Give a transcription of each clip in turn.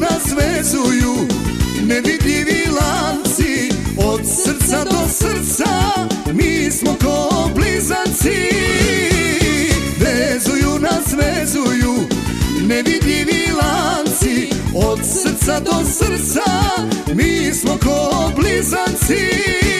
nas vezuju Nevidljivi lanci Od srca do srca Mi smo ko blizanci Vezuju nas vezuju Nevidljivi lanci Od srca do srca Mi smo ko blizanci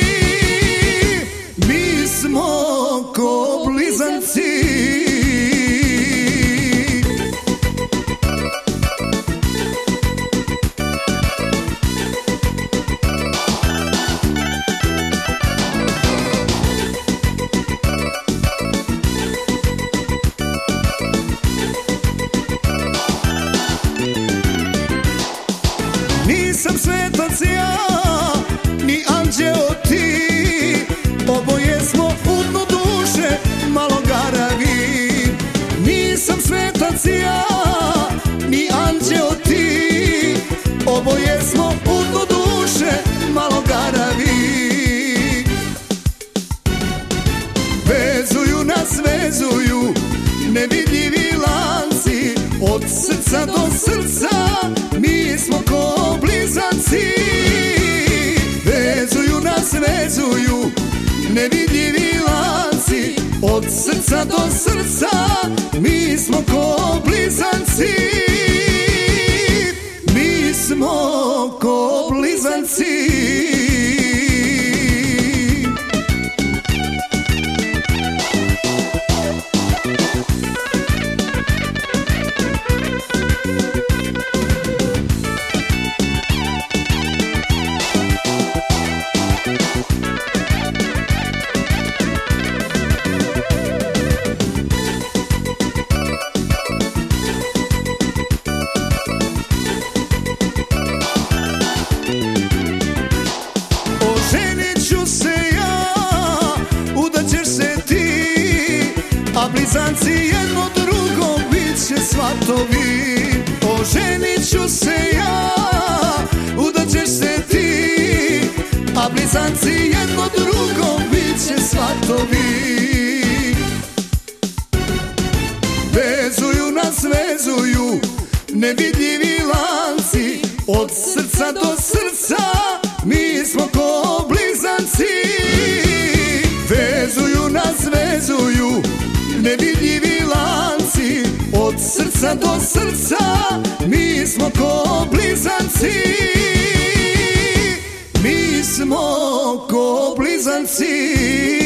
anđeo ti. Oboje smo dnu duše, malo garavi Nisam svetac ja, ni anđeo ti. Oboje smo dnu duše, malo garavi Vezuju nas, vezuju nevidljivi lanci Od srca do srca srca do srca mi smo ko blizanci. Mi smo ko blizanci blizanci jedno drugom bit će svatovi. Oženit ću se ja, udaćeš se ti. A blizanci jedno drugom bit će svatovi. Vezuju nas, vezuju nevidljivi srca do srca mi smo ko blizanci. Mi smo ko blizanci